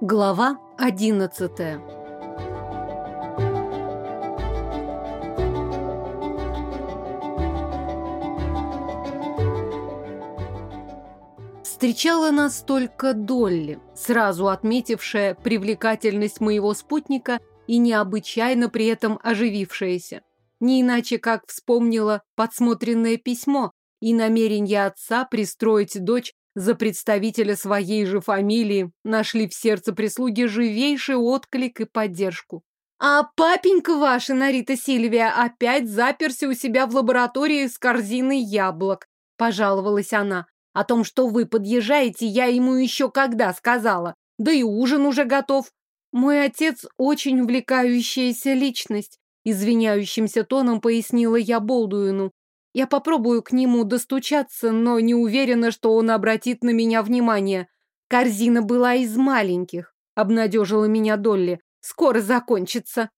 Глава одиннадцатая Встречала нас только Долли, сразу отметившая привлекательность моего спутника и необычайно при этом оживившаяся. Не иначе как вспомнила подсмотренное письмо и намерение отца пристроить дочь за представителя своей же фамилии, нашли в сердце прислуги живейший отклик и поддержку. «А папенька ваша, Нарита Сильвия, опять заперся у себя в лаборатории с корзиной яблок», – пожаловалась она. «О том, что вы подъезжаете, я ему еще когда сказала. Да и ужин уже готов». Мой отец очень увлекающаяся личность, извиняющимся тоном пояснила я Болдуину. Я попробую к нему достучаться, но не уверена, что он обратит на меня внимание. Корзина была из маленьких, обнадежила меня Долли. Скоро закончится.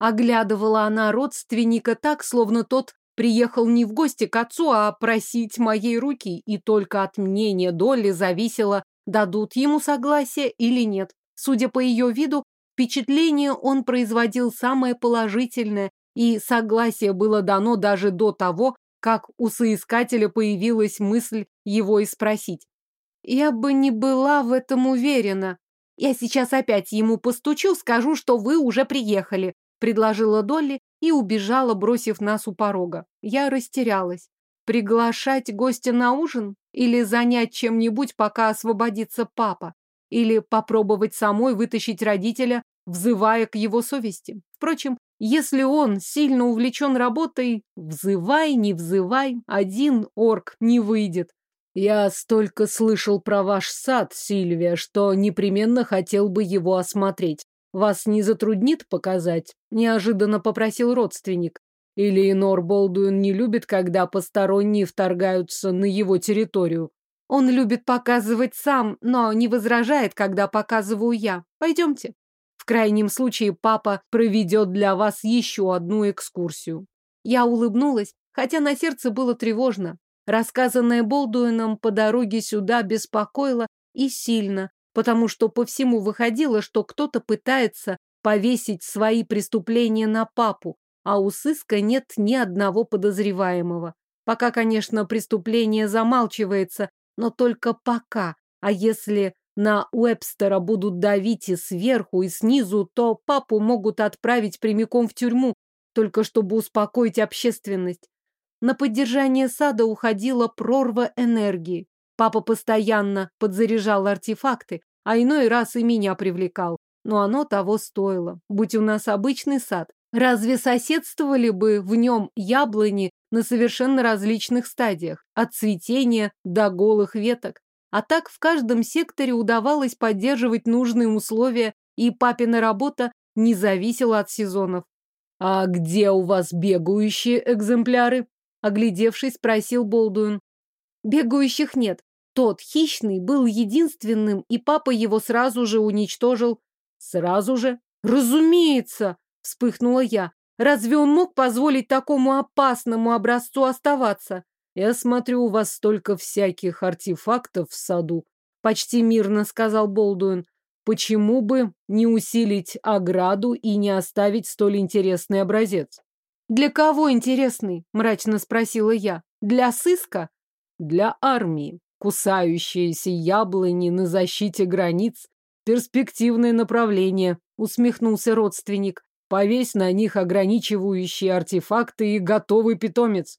Оглядывала она родственника так, словно тот приехал не в гости к отцу, а просить моей руки, и только от мнения Долли зависело, дадут ему согласие или нет. Судя по ее виду, впечатление он производил самое положительное, и согласие было дано даже до того, как у соискателя появилась мысль его и спросить. Я бы не была в этом уверена. Я сейчас опять ему постучу, скажу, что вы уже приехали, предложила Долли и убежала, бросив нас у порога. Я растерялась. Приглашать гостя на ужин? Или занять чем-нибудь, пока освободится папа? Или попробовать самой вытащить родителя, взывая к его совести? Впрочем, если он сильно увлечен работой, взывай, не взывай, один орк не выйдет. Я столько слышал про ваш сад, Сильвия, что непременно хотел бы его осмотреть. Вас не затруднит показать? Неожиданно попросил родственник. Или Инор Болдуин не любит, когда посторонние вторгаются на его территорию? Он любит показывать сам, но не возражает, когда показываю я. Пойдемте. В крайнем случае папа проведет для вас еще одну экскурсию. Я улыбнулась, хотя на сердце было тревожно. Рассказанное Болдуином по дороге сюда беспокоило и сильно, потому что по всему выходило, что кто-то пытается повесить свои преступления на папу, а у сыска нет ни одного подозреваемого. Пока, конечно, преступление замалчивается, но только пока. А если на Уэбстера будут давить и сверху, и снизу, то папу могут отправить прямиком в тюрьму, только чтобы успокоить общественность. На поддержание сада уходила прорва энергии. Папа постоянно подзаряжал артефакты, а иной раз и меня привлекал. Но оно того стоило. Будь у нас обычный сад, разве соседствовали бы в нем яблони на совершенно различных стадиях, от цветения до голых веток? А так в каждом секторе удавалось поддерживать нужные условия, и папина работа не зависела от сезонов. «А где у вас бегающие экземпляры?» Оглядевшись, спросил Болдуин. «Бегающих нет. Тот хищный был единственным, и папа его сразу же уничтожил». «Сразу же?» «Разумеется!» – вспыхнула я. «Разве он мог позволить такому опасному образцу оставаться?» Я смотрю, у вас столько всяких артефактов в саду. Почти мирно сказал Болдуин. Почему бы не усилить ограду и не оставить столь интересный образец? Для кого интересный? Мрачно спросила я. Для сыска? Для армии. Кусающиеся яблони на защите границ. Перспективное направление, усмехнулся родственник. Повесь на них ограничивающие артефакты и готовый питомец.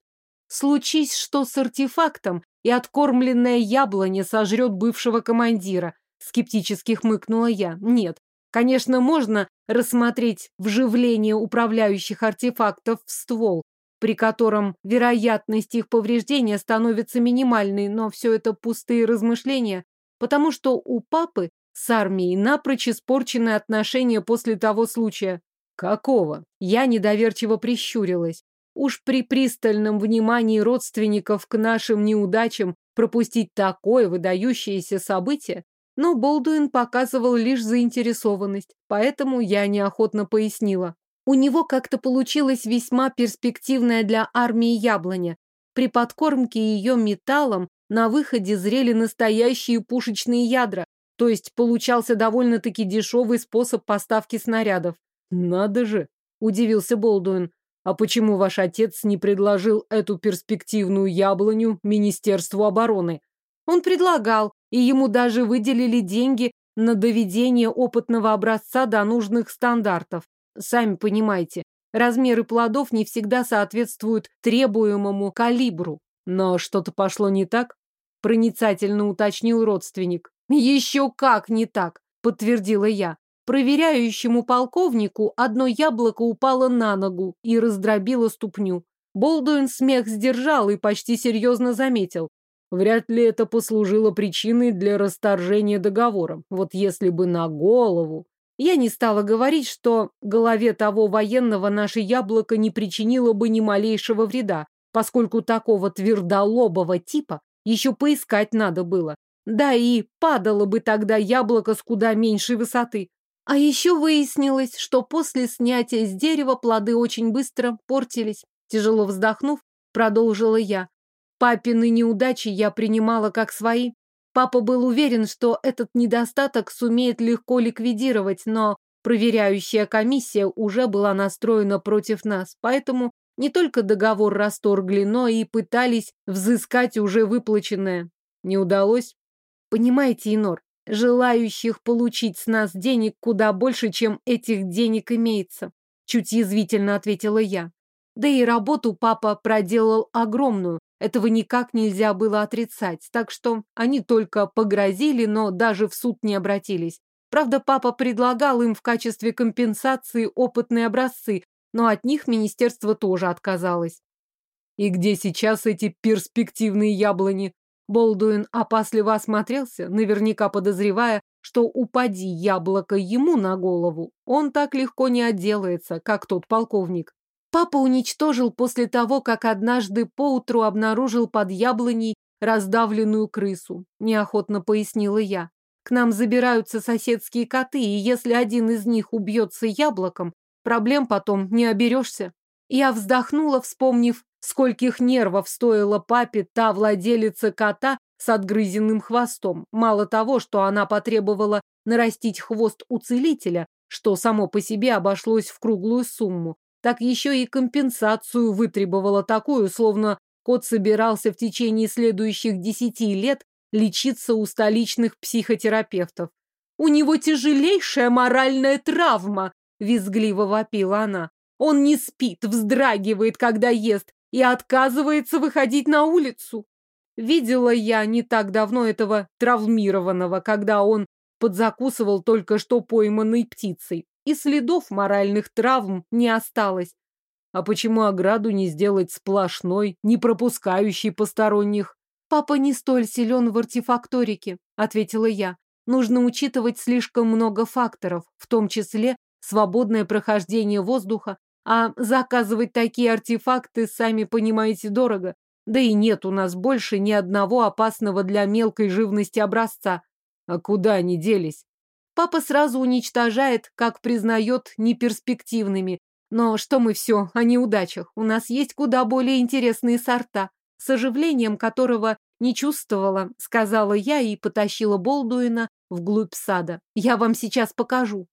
Случись что с артефактом, и откормленная яблоня сожрет бывшего командира. Скептически хмыкнула я. Нет. Конечно, можно рассмотреть вживление управляющих артефактов в ствол, при котором вероятность их повреждения становится минимальной, но все это пустые размышления, потому что у папы с армией напрочь испорчены отношения после того случая. Какого? Я недоверчиво прищурилась. Уж при пристальном внимании родственников к нашим неудачам пропустить такое выдающееся событие, но Болдуин показывал лишь заинтересованность, поэтому я неохотно пояснила. У него как-то получилось весьма перспективная для армии яблоня. При подкормке ее металлом на выходе зрели настоящие пушечные ядра, То есть получался довольно-таки дешевый способ поставки снарядов. Надо же, удивился Болдуин. А почему ваш отец не предложил эту перспективную яблоню Министерству обороны? Он предлагал, и ему даже выделили деньги на доведение опытного образца до нужных стандартов. Сами понимаете, размеры плодов не всегда соответствуют требуемому калибру. Но что-то пошло не так? Проницательно уточнил родственник. Еще как не так, подтвердила я. Проверяющему полковнику одно яблоко упало на ногу и раздробило ступню. Болдуин смех сдержал и почти серьезно заметил. Вряд ли это послужило причиной для расторжения договора. Вот если бы на голову... Я не стала говорить, что голове того военного наше яблоко не причинило бы ни малейшего вреда, поскольку такого твердолобого типа еще поискать надо было. Да и падало бы тогда яблоко с куда меньшей высоты. А еще выяснилось, что после снятия с дерева плоды очень быстро портились. Тяжело вздохнув, продолжила я. Папины неудачи я принимала как свои. Папа был уверен, что этот недостаток сумеет легко ликвидировать, но проверяющая комиссия уже была настроена против нас, поэтому не только договор расторгли, но и пытались взыскать уже выплаченное. Не удалось? Понимаете, Инор, желающих получить с нас денег куда больше, чем этих денег имеется, чуть язвительно ответила я. Да и работу папа проделал огромную, этого никак нельзя было отрицать, так что они только погрозили, но даже в суд не обратились. Правда, папа предлагал им в качестве компенсации опытные образцы, но от них министерство тоже отказалось. И где сейчас эти перспективные яблони? Болдуин опасливо осмотрелся, наверняка подозревая, что упади яблоко ему на голову, он так легко не отделается, как тот полковник. Папа уничтожил после того, как однажды поутру обнаружил под яблоней раздавленную крысу, неохотно пояснила я. К нам забираются соседские коты, и если один из них убьется яблоком, проблем потом не оберешься. Я вздохнула, вспомнив, скольких нервов стоила папе та владелица кота с отгрызенным хвостом. Мало того, что она потребовала нарастить хвост у целителя, что само по себе обошлось в круглую сумму, так еще и компенсацию вытребовала такую, словно кот собирался в течение следующих десяти лет лечиться у столичных психотерапевтов. «У него тяжелейшая моральная травма!» – визгливо вопила она. «Он не спит, вздрагивает, когда ест, и отказывается выходить на улицу!» Видела я не так давно этого травмированного, когда он подзакусывал только что пойманной птицей и следов моральных травм не осталось. А почему ограду не сделать сплошной, не пропускающей посторонних? Папа не столь силен в артефакторике, ответила я. Нужно учитывать слишком много факторов, в том числе свободное прохождение воздуха, а заказывать такие артефакты, сами понимаете, дорого. Да и нет у нас больше ни одного опасного для мелкой живности образца. А куда они делись? Папа сразу уничтожает, как признает, неперспективными. Но что мы все о неудачах? У нас есть куда более интересные сорта, с оживлением которого не чувствовала, сказала я и потащила Болдуина вглубь сада. Я вам сейчас покажу.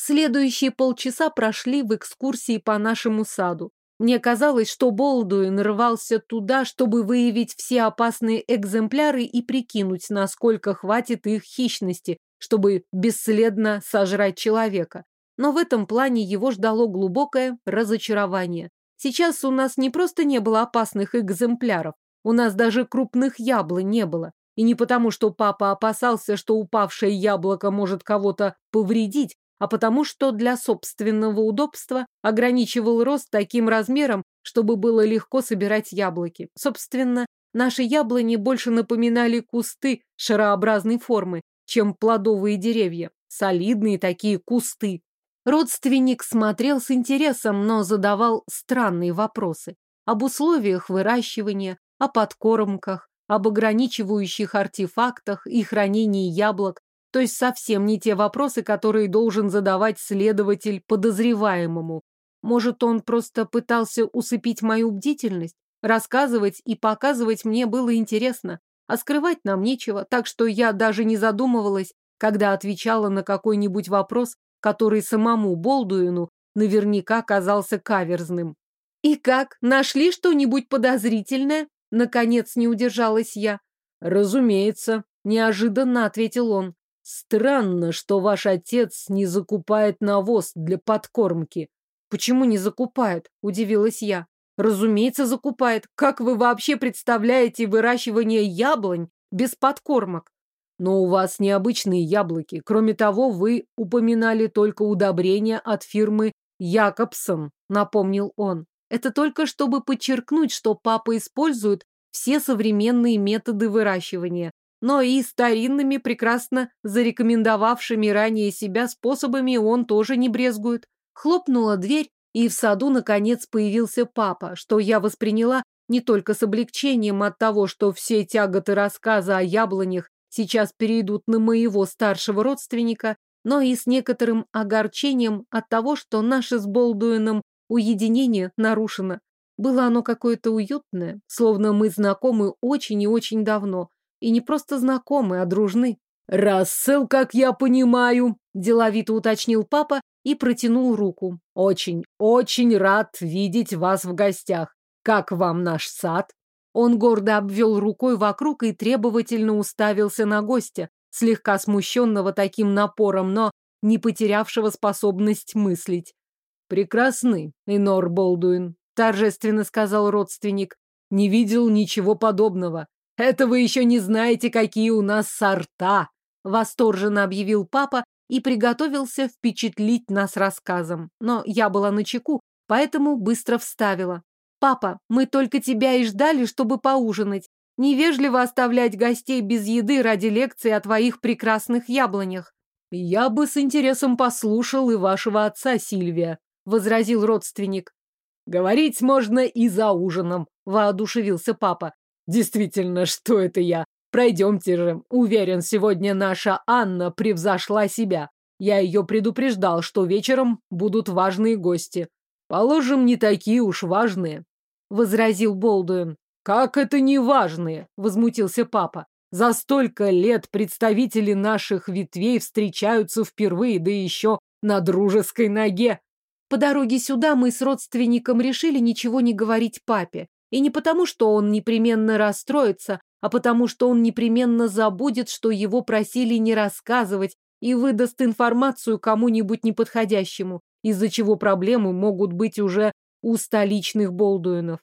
Следующие полчаса прошли в экскурсии по нашему саду. Мне казалось, что Болдуин рвался туда, чтобы выявить все опасные экземпляры и прикинуть, насколько хватит их хищности, чтобы бесследно сожрать человека. Но в этом плане его ждало глубокое разочарование. Сейчас у нас не просто не было опасных экземпляров, у нас даже крупных яблонь не было. И не потому, что папа опасался, что упавшее яблоко может кого-то повредить, а потому, что для собственного удобства ограничивал рост таким размером, чтобы было легко собирать яблоки. Собственно, наши яблони больше напоминали кусты шарообразной формы, чем плодовые деревья. Солидные такие кусты. Родственник смотрел с интересом, но задавал странные вопросы. Об условиях выращивания, о подкормках, об ограничивающих артефактах и хранении яблок. То есть совсем не те вопросы, которые должен задавать следователь подозреваемому. Может, он просто пытался усыпить мою бдительность? Рассказывать и показывать мне было интересно. А скрывать нам нечего, так что я даже не задумывалась, когда отвечала на какой-нибудь вопрос, который самому Болдуину наверняка казался каверзным. «И как, нашли что-нибудь подозрительное?» Наконец не удержалась я. «Разумеется», — неожиданно ответил он. «Странно, что ваш отец не закупает навоз для подкормки». «Почему не закупает?» — удивилась я. «Разумеется, закупает. Как вы вообще представляете выращивание яблонь без подкормок?» Но у вас необычные яблоки. Кроме того, вы упоминали только удобрения от фирмы Якобсон, напомнил он. Это только чтобы подчеркнуть, что папа использует все современные методы выращивания, но и старинными, прекрасно зарекомендовавшими ранее себя способами он тоже не брезгует. Хлопнула дверь, и в саду, наконец, появился папа, что я восприняла не только с облегчением от того, что все тяготы рассказа о яблонях сейчас перейдут на моего старшего родственника, но и с некоторым огорчением от того, что наше с Болдуином уединение нарушено. Было оно какое-то уютное, словно мы знакомы очень и очень давно. И не просто знакомы, а дружны. «Рассел, как я понимаю», – деловито уточнил папа и протянул руку. «Очень, очень рад видеть вас в гостях. Как вам наш сад?» Он гордо обвел рукой вокруг и требовательно уставился на гостя, слегка смущенного таким напором, но не потерявшего способность мыслить. «Прекрасный, Энор Болдуин», — торжественно сказал родственник. «Не видел ничего подобного. Это вы еще не знаете, какие у нас сорта», — восторженно объявил папа и приготовился впечатлить нас рассказом. Но я была на чеку, поэтому быстро вставила. «Папа, мы только тебя и ждали, чтобы поужинать. Невежливо оставлять гостей без еды ради лекции о твоих прекрасных яблонях». «Я бы с интересом послушал и вашего отца, Сильвия», — возразил родственник. «Говорить можно и за ужином», — воодушевился папа. «Действительно, что это я? Пройдемте же. Уверен, сегодня наша Анна превзошла себя. Я ее предупреждал, что вечером будут важные гости. Положим, не такие уж важные. — возразил Болдуин. «Как это не важные?» — возмутился папа. «За столько лет представители наших ветвей встречаются впервые, да еще на дружеской ноге». По дороге сюда мы с родственником решили ничего не говорить папе. И не потому, что он непременно расстроится, а потому, что он непременно забудет, что его просили не рассказывать и выдаст информацию кому-нибудь неподходящему, из-за чего проблемы могут быть уже у столичных Болдуинов.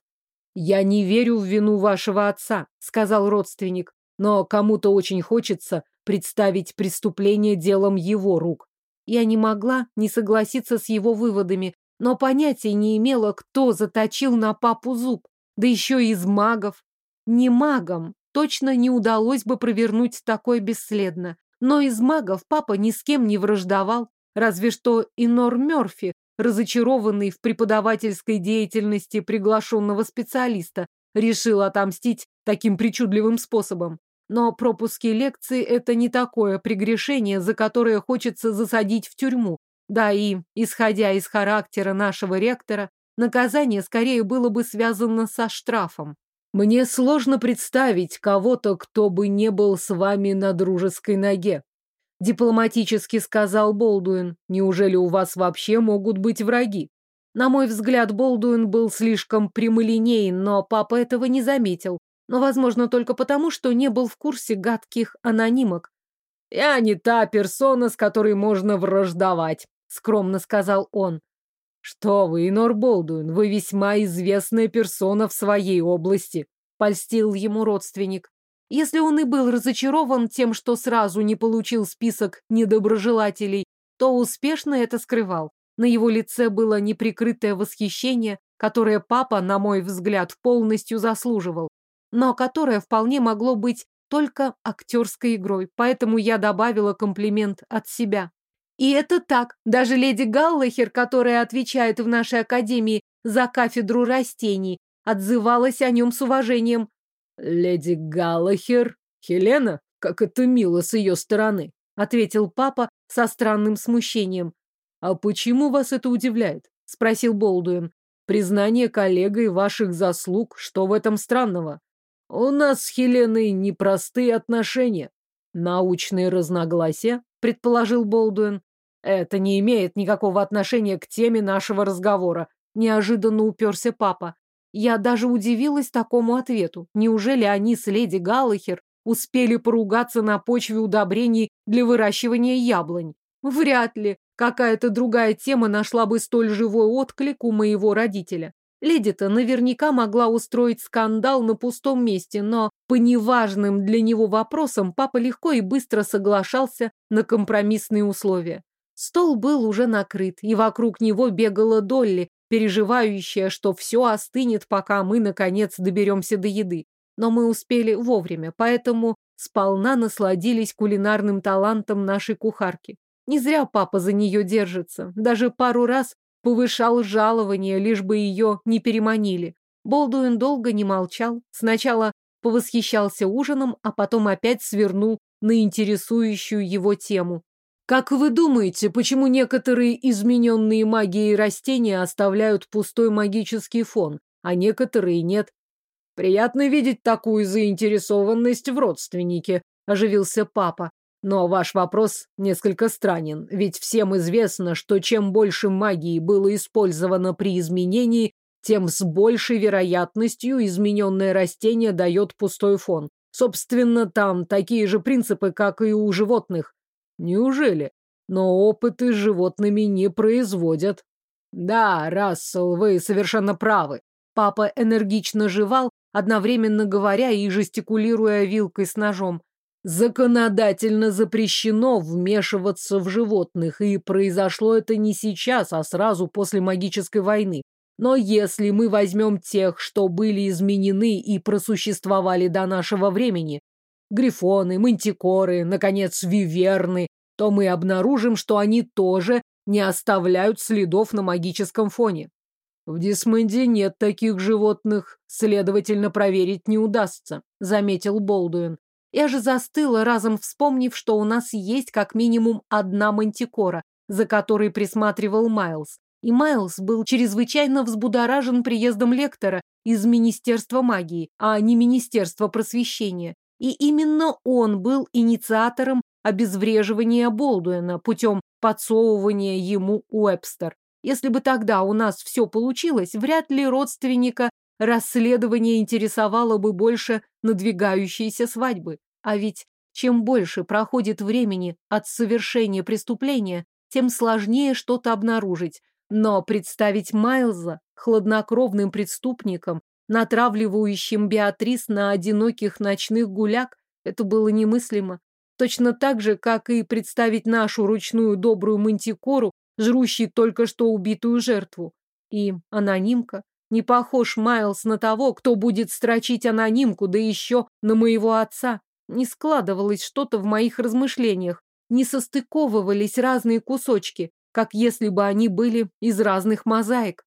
«Я не верю в вину вашего отца», — сказал родственник, «но кому-то очень хочется представить преступление делом его рук». Я не могла не согласиться с его выводами, но понятия не имела, кто заточил на папу зуб, да еще из магов. Не магам точно не удалось бы провернуть такое бесследно, но из магов папа ни с кем не враждовал, разве что Инор Мёрфи разочарованный в преподавательской деятельности приглашенного специалиста, решил отомстить таким причудливым способом. Но пропуски лекций – это не такое прегрешение, за которое хочется засадить в тюрьму. Да и, исходя из характера нашего ректора, наказание скорее было бы связано со штрафом. Мне сложно представить кого-то, кто бы не был с вами на дружеской ноге, дипломатически сказал Болдуин. Неужели у вас вообще могут быть враги? На мой взгляд, Болдуин был слишком прямолинеен, но папа этого не заметил. Но, возможно, только потому, что не был в курсе гадких анонимок. «Я не та персона, с которой можно враждовать», — скромно сказал он. «Что вы, Инор Болдуин, вы весьма известная персона в своей области», — польстил ему родственник. Если он и был разочарован тем, что сразу не получил список недоброжелателей, то успешно это скрывал. На его лице было неприкрытое восхищение, которое папа, на мой взгляд, полностью заслуживал, но которое вполне могло быть только актерской игрой, поэтому я добавила комплимент от себя. И это так. Даже леди Галлахер, которая отвечает в нашей академии за кафедру растений, отзывалась о нем с уважением. «Леди Галлахер? Хелена? Как это мило с ее стороны!» — ответил папа со странным смущением. «А почему вас это удивляет?» — спросил Болдуин. «Признание коллегой ваших заслуг, что в этом странного? У нас с Хеленой непростые отношения». Научные разногласия, предположил Болдуин. Это не имеет никакого отношения к теме нашего разговора. Неожиданно уперся папа. Я даже удивилась такому ответу. Неужели они с леди Галлахер успели поругаться на почве удобрений для выращивания яблонь? Вряд ли какая-то другая тема нашла бы столь живой отклик у моего родителя. Леди-то наверняка могла устроить скандал на пустом месте, но по неважным для него вопросам папа легко и быстро соглашался на компромиссные условия. Стол был уже накрыт, и вокруг него бегала Долли, переживающая, что все остынет, пока мы, наконец, доберемся до еды. Но мы успели вовремя, поэтому сполна насладились кулинарным талантом нашей кухарки. Не зря папа за нее держится. Даже пару раз повышал жалование, лишь бы ее не переманили. Болдуин долго не молчал. Сначала повосхищался ужином, а потом опять свернул на интересующую его тему. Как вы думаете, почему некоторые измененные магией растения оставляют пустой магический фон, а некоторые нет? Приятно видеть такую заинтересованность в родственнике, оживился папа. Но ваш вопрос несколько странен, ведь всем известно, что чем больше магии было использовано при изменении, тем с большей вероятностью измененное растение дает пустой фон. Собственно, там такие же принципы, как и у животных. Неужели? Но опыты с животными не производят. Да, Рассел, вы совершенно правы. Папа энергично жевал, одновременно говоря и жестикулируя вилкой с ножом. Законодательно запрещено вмешиваться в животных, и произошло это не сейчас, а сразу после магической войны. Но если мы возьмем тех, что были изменены и просуществовали до нашего времени, грифоны, мантикоры, наконец, виверны, то мы обнаружим, что они тоже не оставляют следов на магическом фоне. В Дисмонде нет таких животных, следовательно, проверить не удастся, заметил Болдуин. Я же застыла, разом вспомнив, что у нас есть как минимум одна мантикора, за которой присматривал Майлз. И Майлз был чрезвычайно взбудоражен приездом лектора из Министерства магии, а не Министерства просвещения. И именно он был инициатором обезвреживания Болдуина путем подсовывания ему Уэбстер. Если бы тогда у нас все получилось, вряд ли родственника расследование интересовало бы больше надвигающейся свадьбы. А ведь чем больше проходит времени от совершения преступления, тем сложнее что-то обнаружить. Но представить Майлза хладнокровным преступником, натравливающим Беатрис на одиноких ночных гуляк, это было немыслимо. Точно так же, как и представить нашу ручную добрую мантикору, жрущей только что убитую жертву. И анонимка. Не похож Майлз на того, кто будет строчить анонимку, да еще на моего отца. Не складывалось что-то в моих размышлениях, не состыковывались разные кусочки, как если бы они были из разных мозаик.